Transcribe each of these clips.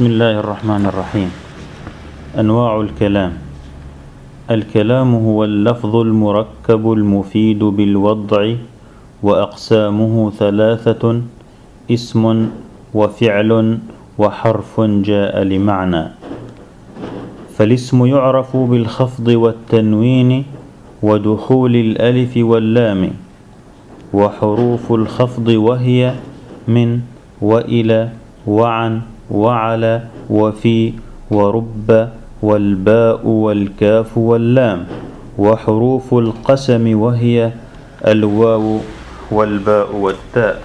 بسم الله الرحمن الرحيم. أنواع الكلام. الكلام هو اللفظ المركب المفيد بالوضع وأقسامه ثلاثة اسم وفعل وحرف جاء لمعنى. فالاسم يعرف بالخفض والتنوين ودخول الألف واللام وحروف الخفض وهي من وإلى وعن وعلى وفي ورب والباء والكاف واللام وحروف القسم وهي الواو والباء والتاء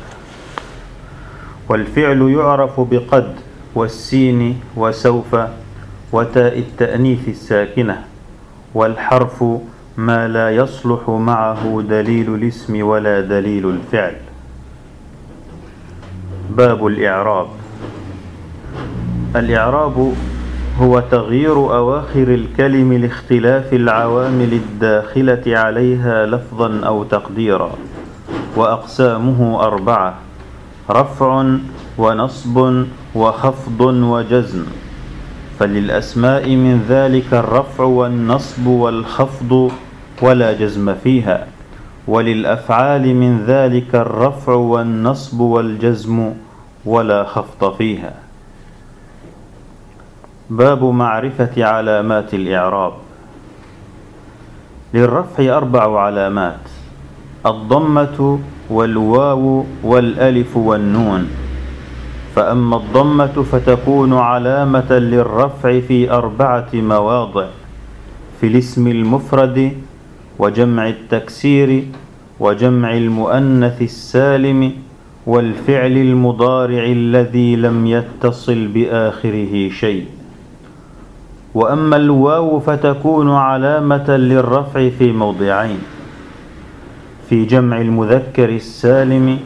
والفعل يعرف بقد والسين وسوف وتاء التأنيث الساكنة والحرف ما لا يصلح معه دليل الاسم ولا دليل الفعل. باب الإعراب. الإعراب هو تغيير أواخر الكلم لاختلاف العوامل الداخلة عليها لفظا أو تقديرا وأقسامه أربعة رفع ونصب وخفض وجزم. فللأسماء من ذلك الرفع والنصب والخفض ولا جزم فيها. وللأفعال من ذلك الرفع والنصب والجزم ولا خفض فيها. باب معرفة علامات الإعراب. للرفع أربع علامات الضمة والواو والألف والنون. فأما الضمة فتكون علامة للرفع في أربعة مواضع في الاسم المفرد وجمع التكسير وجمع المؤنث السالم والفعل المضارع الذي لم يتصل بآخره شيء. وأما الواو فتكون علامة للرفع في موضعين في جمع المذكر السالم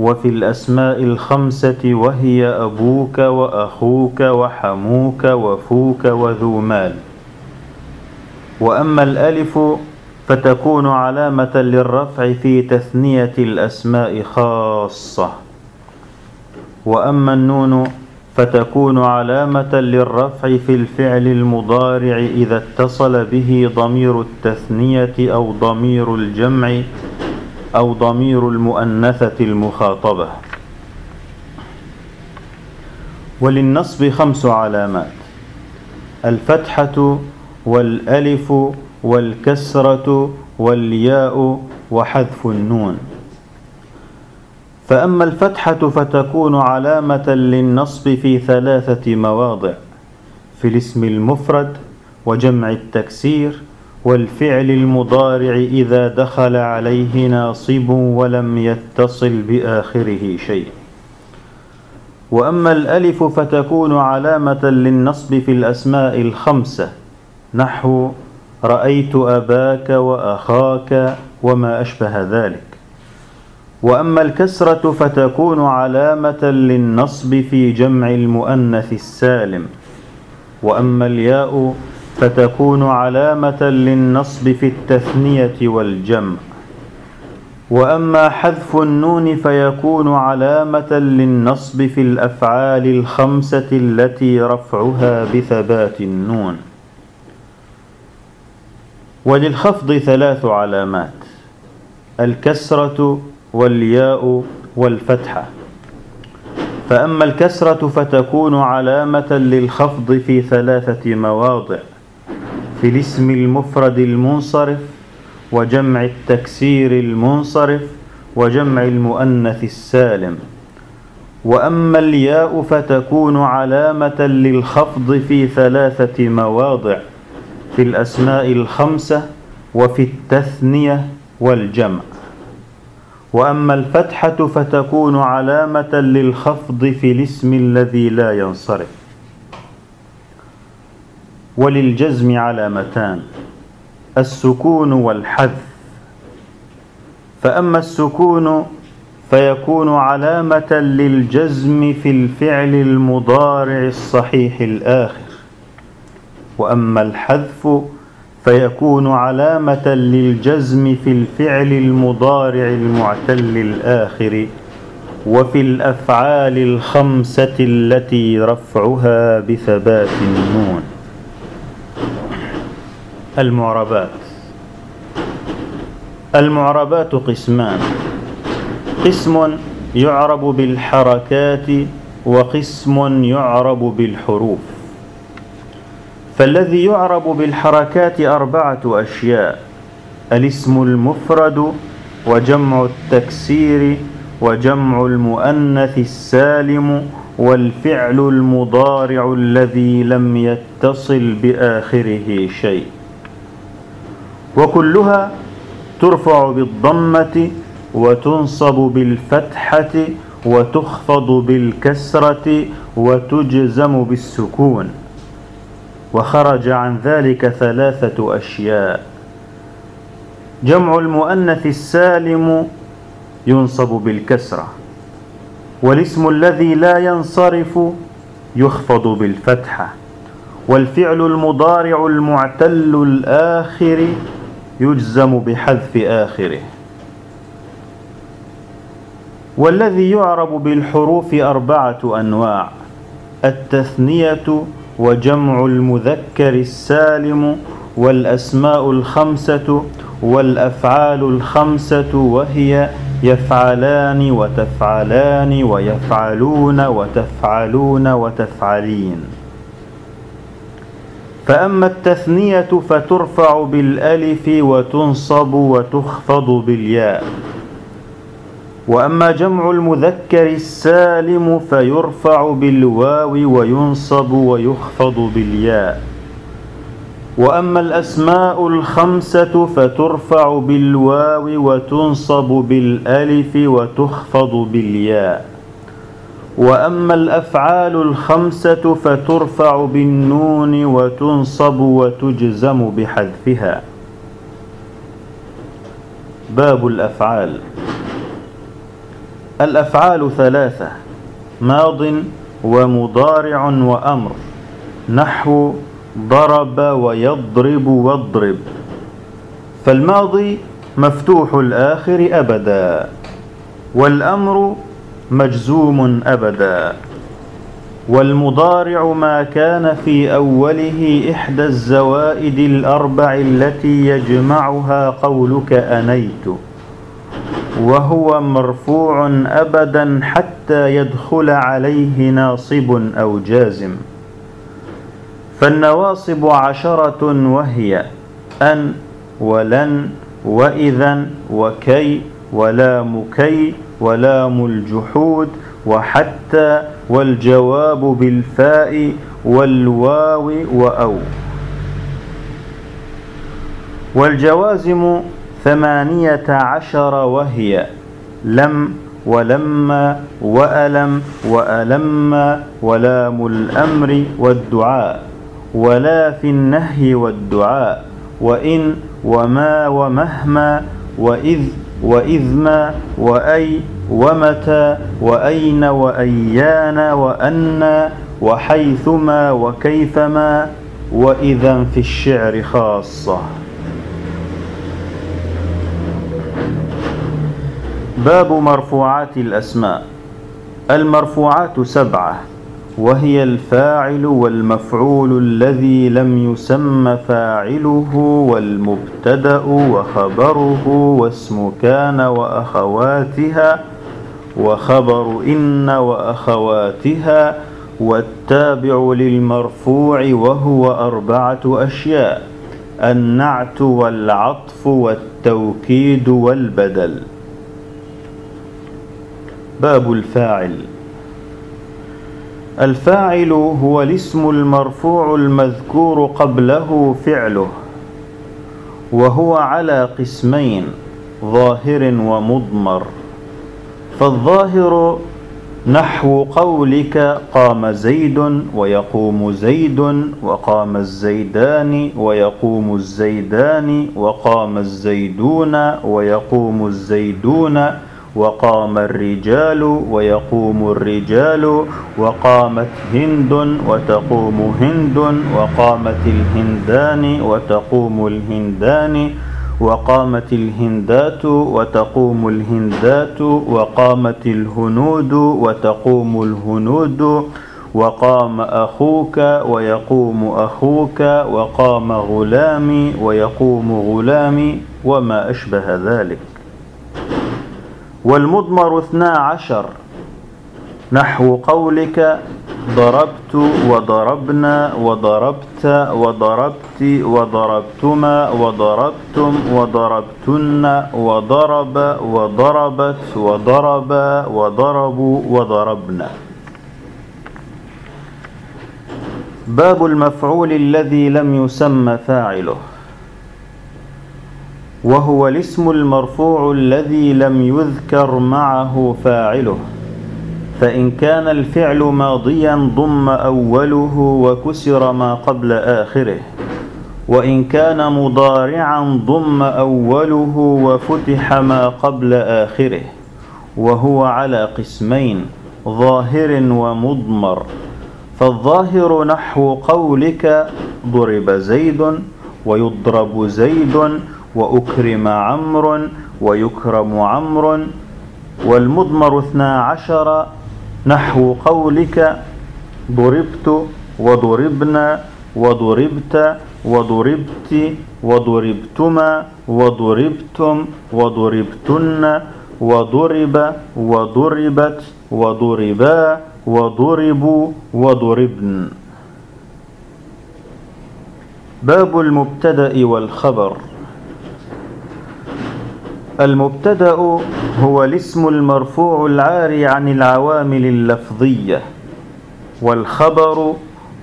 وفي الأسماء الخمسة وهي أبوك وأخوك وحموك وفوك وذو مال. وأما الألف فتكون علامة للرفع في تثنية الأسماء خاصة. وأما النون فتكون علامة للرفع في الفعل المضارع إذا اتصل به ضمير التثنية أو ضمير الجمع أو ضمير المؤنثة المخاطبة. وللنصب خمس علامات الفتحة والألف والكسرة والياء وحذف النون. فأما الفتحة فتكون علامة للنصب في ثلاثة مواضع في الاسم المفرد وجمع التكسير والفعل المضارع إذا دخل عليه ناصب ولم يتصل بآخره شيء. وأما الألف فتكون علامة للنصب في الأسماء الخمسة نحو رأيت أباك وأخاك وما أشبه ذلك. وأما الكسرة فتكون علامة للنصب في جمع المؤنث السالم. وأما الياء فتكون علامة للنصب في التثنية والجمع. وأما حذف النون فيكون علامة للنصب في الأفعال الخمسة التي رفعها بثبات النون. وللخفض ثلاث علامات. الكسرة والياء والفتحة فأما الكسرة فتكون علامة للخفض في ثلاثة مواضع في الاسم المفرد المنصرف وجمع التكسير المنصرف وجمع المؤنث السالم. وأما الياء فتكون علامة للخفض في ثلاثة مواضع في الأسماء الخمسة وفي التثنية والجمع. وأما الفتحة فتكون علامة للخفض في الاسم الذي لا ينصرف. وللجزم علامتان السكون والحذف. فأما السكون فيكون علامة للجزم في الفعل المضارع الصحيح الآخر. وأما الحذف فيكون علامة للجزم في الفعل المضارع المعتل الآخر وفي الأفعال الخمسة التي رفعها بثبات النون. المعربات. المعربات قسمان. قسم يعرب بالحركات وقسم يعرب بالحروف. فالذي يعرب بالحركات أربعة أشياء الاسم المفرد وجمع التكسير وجمع المؤنث السالم والفعل المضارع الذي لم يتصل بآخره شيء. وكلها ترفع بالضمة وتنصب بالفتحة وتخفض بالكسرة وتجزم بالسكون. وخرج عن ذلك ثلاثة أشياء. جمع المؤنث السالم ينصب بالكسرة والاسم الذي لا ينصرف يخفض بالفتحة والفعل المضارع المعتل الآخر يجزم بحذف آخره. والذي يعرب بالحروف أربعة أنواع التثنية وجمع المذكر السالم والأسماء الخمسة والأفعال الخمسة وهي يفعلان وتفعلان ويفعلون وتفعلون وتفعلين. فأما التثنية فترفع بالألف وتنصب وتخفض بالياء. وأما جمع المذكر السالم فيرفع بالواو وينصب ويخفض بالياء. وأما الأسماء الخمسة فترفع بالواو وتنصب بالألف وتخفض بالياء. وأما الأفعال الخمسة فترفع بالنون وتنصب وتجزم بحذفها. باب الأفعال. الأفعال ثلاثة ماض ومضارع وأمر نحو ضرب ويضرب واضرب. فالماضي مفتوح الآخر أبدا والأمر مجزوم أبدا. والمضارع ما كان في أوله إحدى الزوائد الأربع التي يجمعها قولك أنيت. وهو مرفوع أبدا حتى يدخل عليه ناصب أو جازم. فالنواصب عشرة وهي أن ولن وإذا وكي ولام كي ولام الجحود وحتى والجواب بالفاء والواو وأو. والجوازم ثمانية عشر وهي لم ولما وألم وألم ولام الأمر والدعاء ولا في النهي والدعاء وإن وما ومهما وإذ وإذما وأي ومتى وأين وأيان وأنا وحيثما وكيفما وإذا في الشعر خاصة باب مرفوعات الأسماء. المرفوعات سبعة وهي الفاعل والمفعول الذي لم يسم فاعله والمبتدأ وخبره واسم كان وأخواتها وخبر إن وأخواتها والتابع للمرفوع وهو أربعة أشياء النعت والعطف والتوكيد والبدل. باب الفاعل. الفاعل هو الاسم المرفوع المذكور قبله فعله وهو على قسمين ظاهر ومضمر. فالظاهر نحو قولك قام زيد ويقوم زيد وقام الزيدان ويقوم الزيدان وقام الزيدون ويقوم الزيدون وقام الرجال ويقوم الرجال وقامت هند وتقوم هند وقامت الهندان وتقوم الهندان وقامت الهندات وتقوم الهندات وقامت الهنود وتقوم الهنود وقام أخوك ويقوم أخوك وقام غلامي ويقوم غلامي وما أشبه ذلك والمضمر اثنا عشر. نحو قولك ضربت وضربنا وضربت وضربت وضربتما وضربتم وضربتن وضرب وضربت وضرب وضربوا وضربنا باب المفعول الذي لم يسمى فاعله. وهو الاسم المرفوع الذي لم يذكر معه فاعله. فإن كان الفعل ماضيا ضم أوله وكسر ما قبل آخره. وإن كان مضارعا ضم أوله وفتح ما قبل آخره. وهو على قسمين ظاهر ومضمر. فالظاهر نحو قولك ضرب زيد ويضرب زيد وأكرم عمرو ويكرم عمرو والمضمر اثنا عشر نحو قولك ضربت وضربنا وضربت وضربت وضربتما وضربتم وضربتن وضرب وضربت وضربا وضربوا وضربن. باب المبتدأ والخبر. المبتدأ هو الاسم المرفوع العاري عن العوامل اللفظية والخبر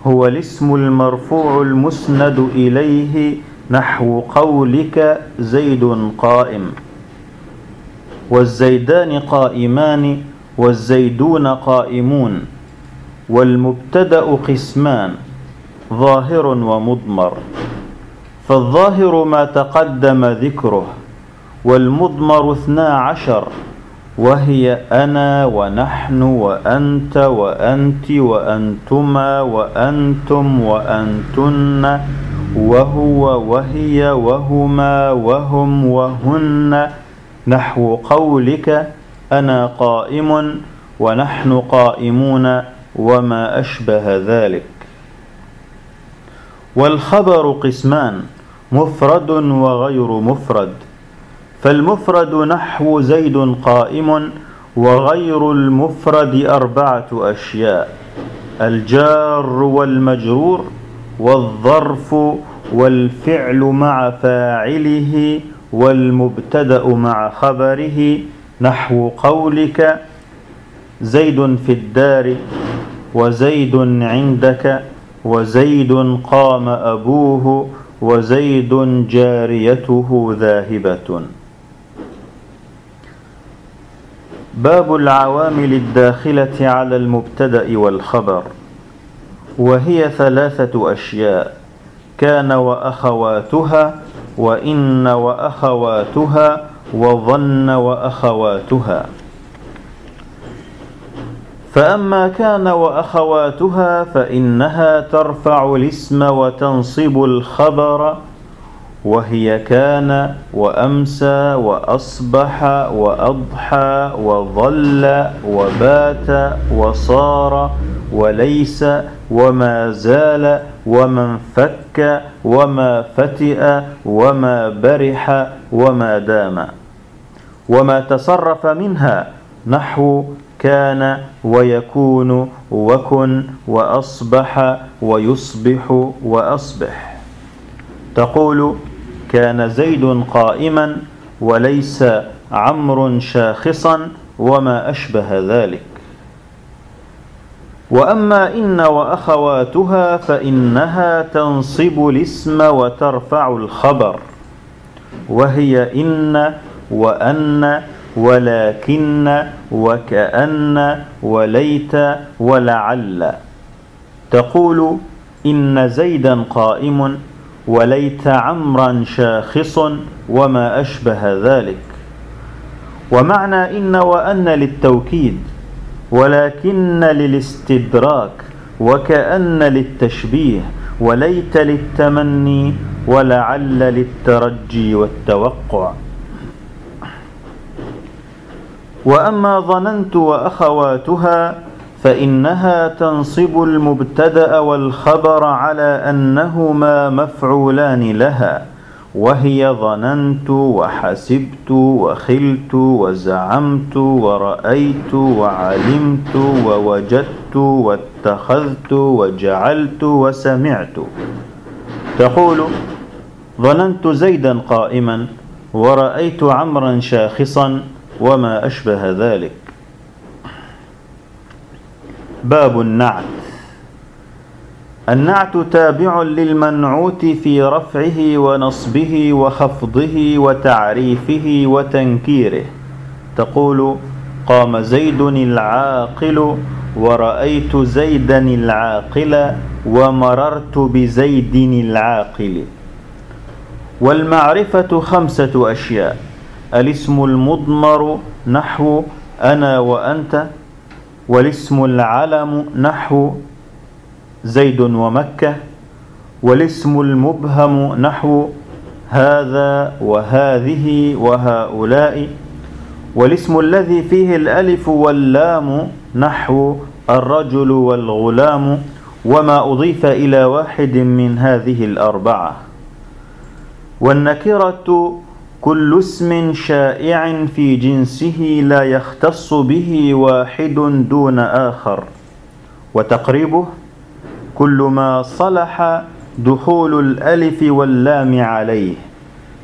هو الاسم المرفوع المسند إليه نحو قولك زيد قائم. والزيدان قائمان والزيدون قائمون والمبتدأ قسمان ظاهر ومضمر. فالظاهر ما تقدم ذكره والمضمر اثنا عشر وهي أنا ونحن وأنت وأنت وأنتما وأنتم وأنتن وهو وهي وهما وهم وهن. نحو قولك أنا قائم ونحن قائمون وما أشبه ذلك. والخبر قسمان مفرد وغير مفرد. فالمفرد نحو زيد قائم وغير المفرد أربعة أشياء الجار والمجرور والظرف والفعل مع فاعله والمبتدأ مع خبره نحو قولك زيد في الدار وزيد عندك وزيد قام أبوه وزيد جاريته ذاهبة. باب العوامل الداخلة على المبتدأ والخبر وهي ثلاثة أشياء كان وأخواتها وإن وأخواتها وظن وأخواتها. فأما كان وأخواتها فإنها ترفع الاسم وتنصب الخبر وهي كان وأمسى وأصبح وأضحى وظل وبات وصار وليس وما زال وما انفك وما فتئ وما برح وما دام. وما تصرف منها نحو كان ويكون وكن وأصبح ويصبح وأصبح. تقول كان زيد قائما وليس عمرو شاخصا وما أشبه ذلك. وأما إن وأخواتها فإنها تنصب الاسم وترفع الخبر. وهي إن وأن ولكن وكأن وليت ولعل. تقول إن زيدا قائم وليت عمرا شاخص وما أشبه ذلك. ومعنى إن وأن للتوكيد ولكن للاستدراك وكأن للتشبيه وليت للتمني ولعل للترجي والتوقع. وأما ظننت وأخواتها فإنها تنصب المبتدأ والخبر على أنهما مفعولان لها وهي ظننت وحسبت وخلت وزعمت ورأيت وعلمت ووجدت واتخذت وجعلت وسمعت. تقول ظننت زيدا قائما ورأيت عمرا شاخصا وما أشبه ذلك. باب النعت. النعت تابع للمنعوت في رفعه ونصبه وخفضه وتعريفه وتنكيره. تقول قام زيد العاقل ورأيت زيدا العاقل ومررت بزيد العاقل. والمعرفة خمسة أشياء الاسم المضمر نحو أنا وأنت والاسم العلم نحو زيد ومكة والاسم المبهم نحو هذا وهذه وهؤلاء والاسم الذي فيه الألف واللام نحو الرجل والغلام وما أضيف إلى واحد من هذه الأربعة. والنكرة كل اسم شائع في جنسه لا يختص به واحد دون آخر. وتقريبه كل ما صلح دخول الألف واللام عليه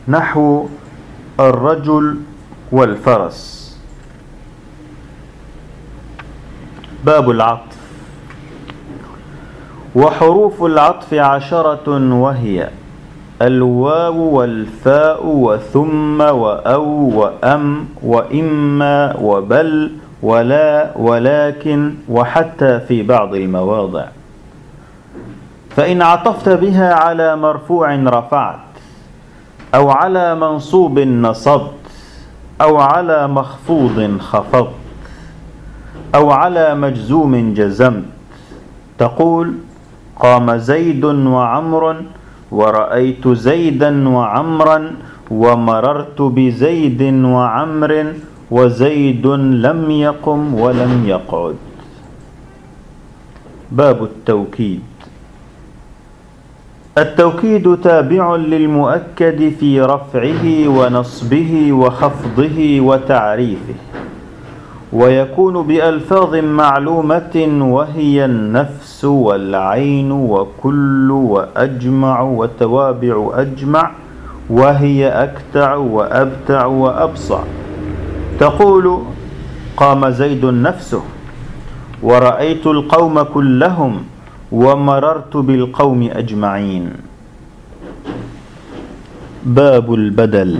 نحو الرجل والفرس. باب العطف. وحروف العطف عشرة وهي الواو والفاء وثم وأو وأم وإما وبل ولا ولكن وحتى في بعض المواضع. فإن عطفت بها على مرفوع رفعت أو على منصوب نصبت أو على مخفوض خفضت أو على مجزوم جزمت. تقول قام زيد وعمر ورأيت زيدا وعمرا ومررت بزيد وعمر وزيد لم يقم ولم يقعد. باب التوكيد. التوكيد تابع للمؤكد في رفعه ونصبه وخفضه وتعريفه. ويكون بألفاظ معلومة وهي النفس والعين وكل وأجمع وتوابع أجمع وهي أكتع وأبتع وأبصع. تقول قام زيد نفسه ورأيت القوم كلهم ومررت بالقوم أجمعين. باب البدل.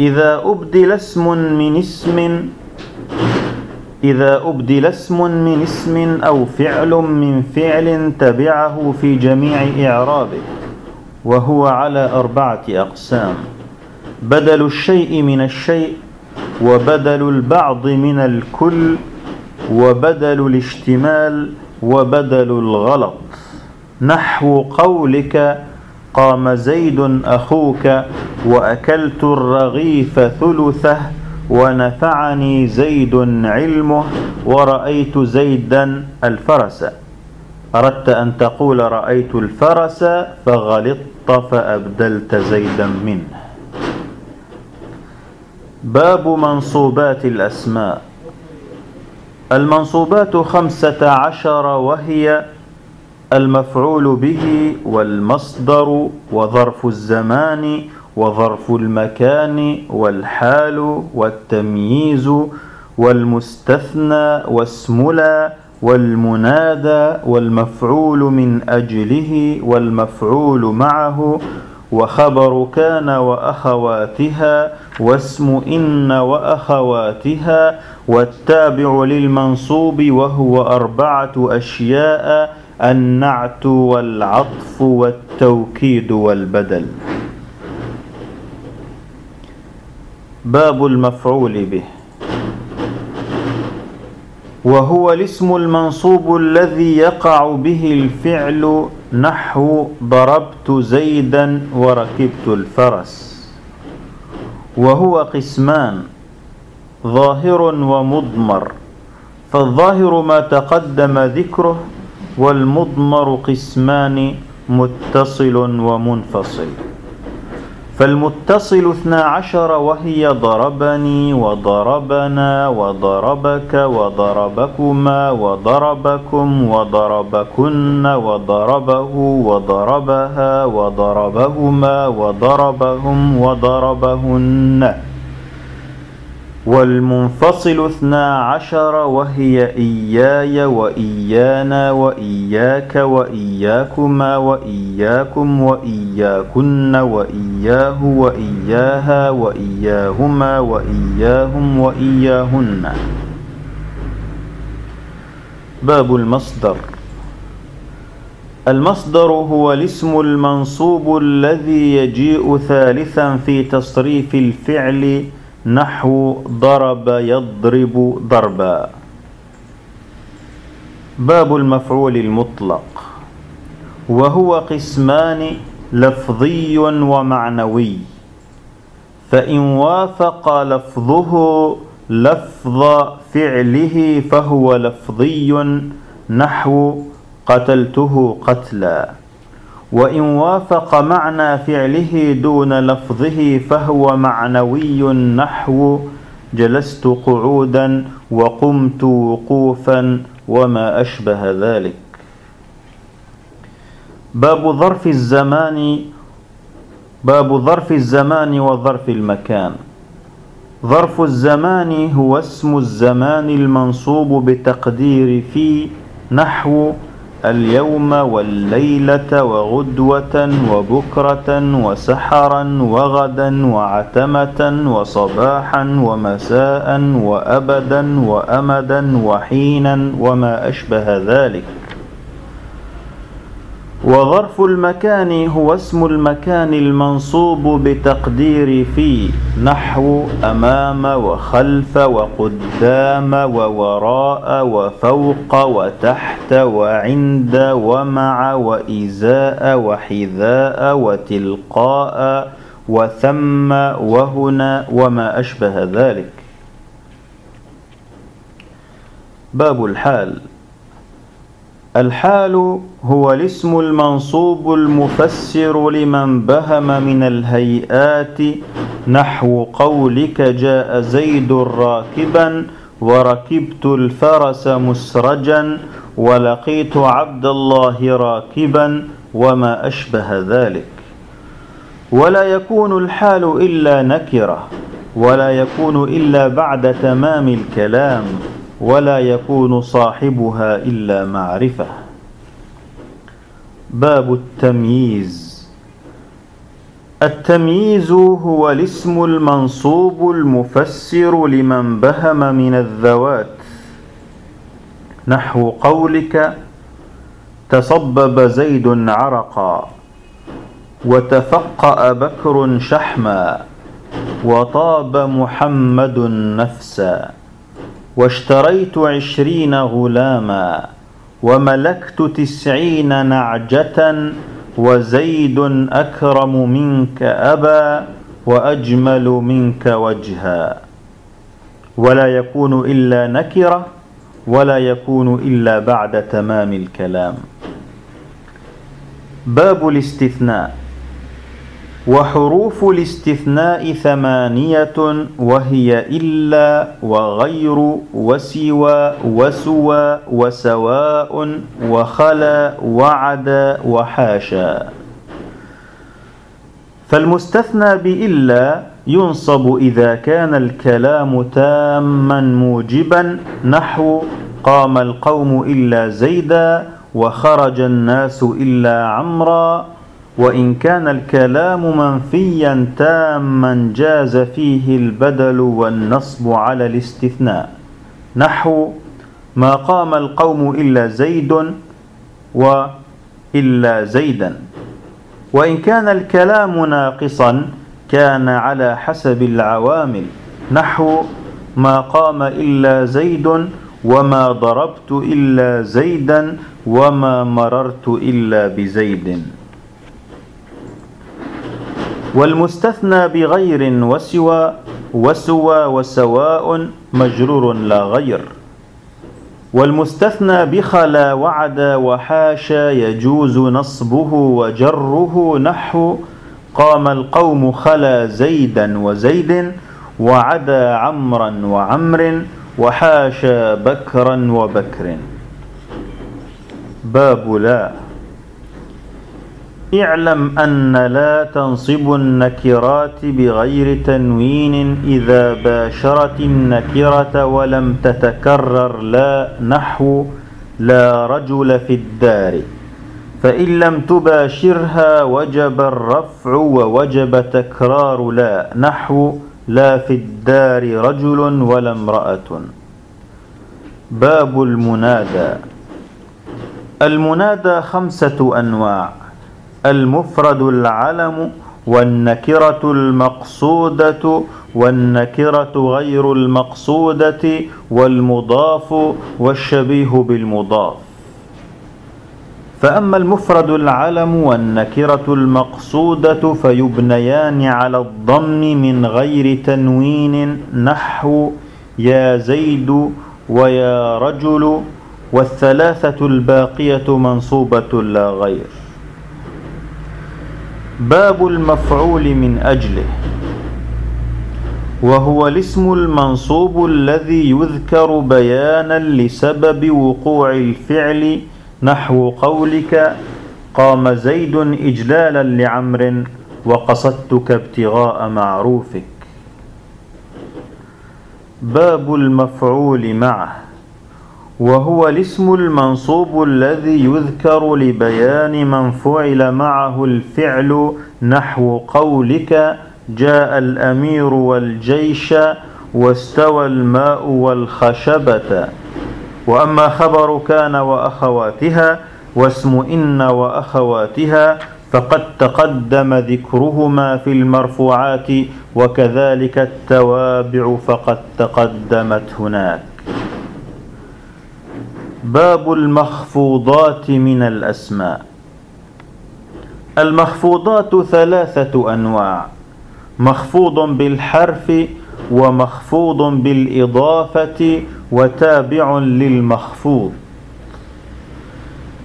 إذا أبدل اسم من اسم إذا أبدل اسم من اسم أو فعل من فعل تبعه في جميع إعرابه وهو على أربعة أقسام بدل الشيء من الشيء وبدل البعض من الكل وبدل الاشتمال وبدل الغلط. نحو قولك قام زيد أخوك وأكلت الرغيف ثلثه ونفعني زيد علمه ورأيت زيدا الفرس. أردت أن تقول رأيت الفرس فغلطت فأبدلت زيدا منه. باب منصوبات الأسماء. المنصوبات خمسة عشر وهي المفعول به والمصدر وظرف الزمان وظرف المكان والحال والتمييز والمستثنى واسملا والمنادى والمفعول من أجله والمفعول معه وخبر كان وأخواتها واسم إن وأخواتها والتابع للمنصوب وهو أربعة أشياء النعت والعطف والتوكيد والبدل. باب المفعول به. وهو الاسم المنصوب الذي يقع به الفعل نحو ضربت زيدا وركبت الفرس. وهو قسمان ظاهر ومضمر فالظاهر ما تقدم ذكره والمضمر قسمان متصل ومنفصل. فالمتصل اثنا عشر وهي ضربني وضربنا وضربك وضربكما وضربكم وضربكن وضربه وضربها وضربهما وضربهم وضربهن. والمنفصل اثنا عشر وهي إياي وإيانا وإياك وإياكما وإياكم وإياكن وإياه وإياها وإياهما وإياهم وإياهن. باب المصدر. المصدر هو الاسم المنصوب الذي يجيء ثالثا في تصريف الفعل نحو ضرب يضرب ضربا. باب المفعول المطلق. وهو قسمان لفظي ومعنوي. فإن وافق لفظه لفظ فعله فهو لفظي نحو قتلته قتلا. وإن وافق معنى فعله دون لفظه فهو معنوي نحو جلست قعودا وقمت وقوفا وما أشبه ذلك. باب ظرف الزمان باب ظرف الزمان وظرف المكان. ظرف الزمان هو اسم الزمان المنصوب بتقدير في نحو اليوم والليلة وغدوة وبكرة وسحرا وغدا وعتمة وصباحا ومساء وأبدا وأمدا وحينا وما أشبه ذلك. وظرف المكان هو اسم المكان المنصوب بتقدير في نحو أمام وخلف وقدام ووراء وفوق وتحت وعند ومع وإزاء وحذاء وتلقاء وثم وهنا وما أشبه ذلك. باب الحال. الحال هو الاسم المنصوب المفسر لمن بهم من الهيئات نحو قولك جاء زيد راكبا وركبت الفرس مسرجا ولقيت عبد الله راكبا وما أشبه ذلك. ولا يكون الحال إلا نكرة ولا يكون إلا بعد تمام الكلام. ولا يكون صاحبها إلا معرفة. باب التمييز. التمييز هو الاسم المنصوب المفسر لمن بهم من الذوات. نحو قولك تصبب زيد عرقا وتفقأ بكر شحما وطاب محمد نفسا. واشتريت عشرين غلاما وملكت تسعين نعجة وزيد أكرم منك أبا وأجمل منك وجها. ولا يكون إلا نكرة ولا يكون إلا بعد تمام الكلام. باب الاستثناء. وحروف الاستثناء ثمانية وهي إلا وغير وسوى وسوى وسواء وخلا وعدا وحاشا. فالمستثنى بإلا ينصب إذا كان الكلام تاما موجبا نحو قام القوم إلا زيدا وخرج الناس إلا عمرا وإن كان الكلام منفيا تاما جاز فيه البدل والنصب على الاستثناء. نحو ما قام القوم إلا زيد وإلا زيدا. وإن كان الكلام ناقصا كان على حسب العوامل. نحو ما قام إلا زيد وما ضربت إلا زيدا وما مررت إلا بزيد. والمستثنى بغير وسوى وسوى وسواء مجرور لا غير. والمستثنى بخلا وعدا وحاشا يجوز نصبه وجره نحو قام القوم خلا زيدا وزيد وعدا عمرا وعمر وحاشا بكرا وبكر. باب لا. اعلم أن لا تنصب النكرات بغير تنوين إذا باشرت النكرة ولم تتكرر لا نحو لا رجل في الدار. فإن لم تباشرها وجب الرفع ووجب تكرار لا نحو لا في الدار رجل ولا امرأة. باب المنادى. المنادى خمسة أنواع. المفرد العلم والنكرة المقصودة والنكرة غير المقصودة والمضاف والشبيه بالمضاف. فأما المفرد العلم والنكرة المقصودة فيبنيان على الضم من غير تنوين نحو يا زيد ويا رجل والثلاثة الباقية منصوبة لا غير. باب المفعول من أجله. وهو الاسم المنصوب الذي يذكر بيانا لسبب وقوع الفعل نحو قولك قام زيد إجلالا لعمر وقصدتك ابتغاء معروفك. باب المفعول معه. وهو الاسم المنصوب الذي يذكر لبيان من فعل معه الفعل نحو قولك جاء الأمير والجيش واستوى الماء والخشبة. وأما خبر كان وأخواتها واسم إن وأخواتها فقد تقدم ذكرهما في المرفوعات وكذلك التوابع فقد تقدمت هناك. باب المخفوضات من الأسماء. المخفوضات ثلاثة أنواع مخفوض بالحرف ومخفوض بالإضافة وتابع للمخفوض.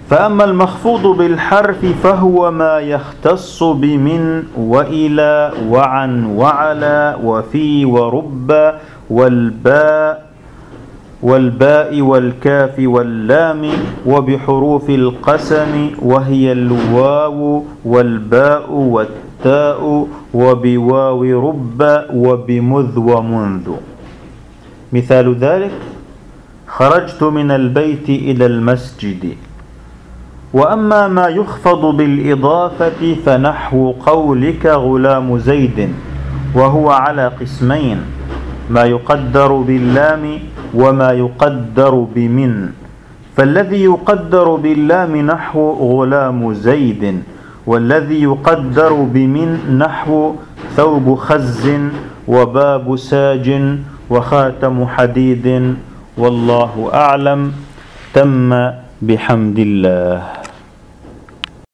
فأما المخفوض بالحرف فهو ما يختص بمن وإلى وعن وعلى وفي ورب والباء والباء والكاف واللام وبحروف القسم وهي الواو والباء والتاء وبواو رب وبمذ ومنذ. مثال ذلك خرجت من البيت إلى المسجد وأما ما يخفض بالإضافة فنحو قولك غلام زيد وهو على قسمين ما يقدر باللام وما يقدر بمن فالذي يقدر باللام نحو غلام زيد والذي يقدر بمن نحو ثوب خز وباب ساج وخاتم حديد والله أعلم تم بحمد الله